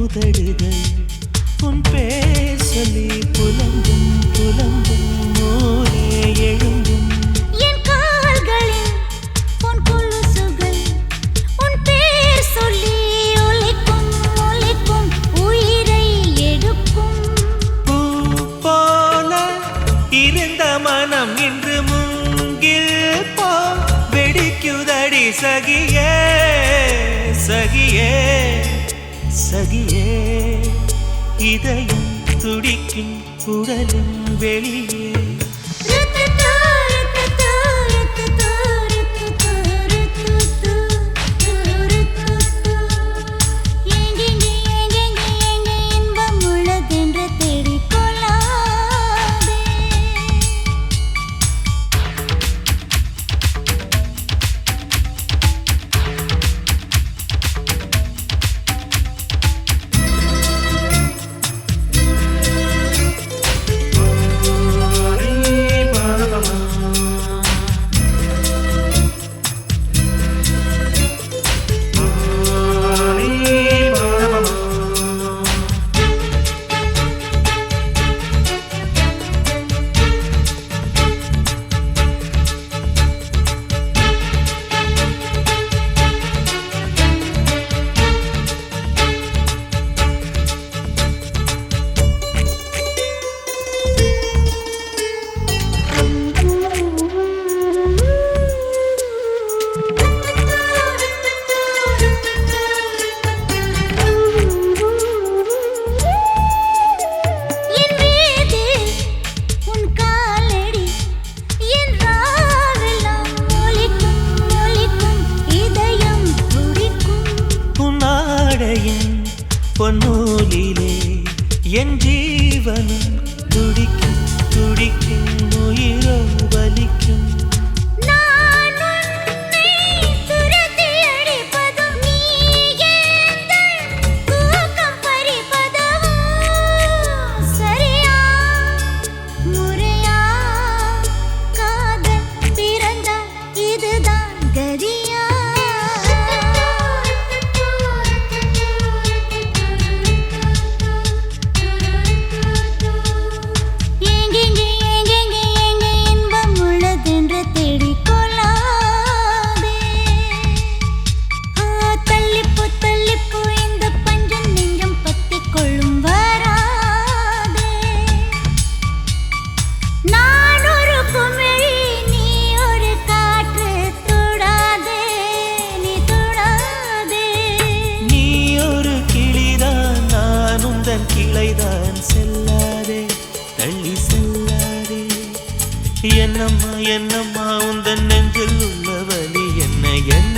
உதடுகள் உன் பேர் சொல்லி புலம்பும் புலம்பும் ஊரே எழும்பும். என் கால்களில் உன் கொலுசுகள் உன் பேர் சொல்லி ஒலிக்கும் ஒலிக்கும் உயிரை எடுக்கும். பூ போல இருந்த மனம் இன்று மூங்கில் போ வெடிக்குதடி சகியே. ഇതയും തുടിക്കും കുടലും വെളിയേ என் ஜீ என்னம்மா என்னம்மா உந்தன் நெஞ்சில் உள்ள வலி என்ன என்ன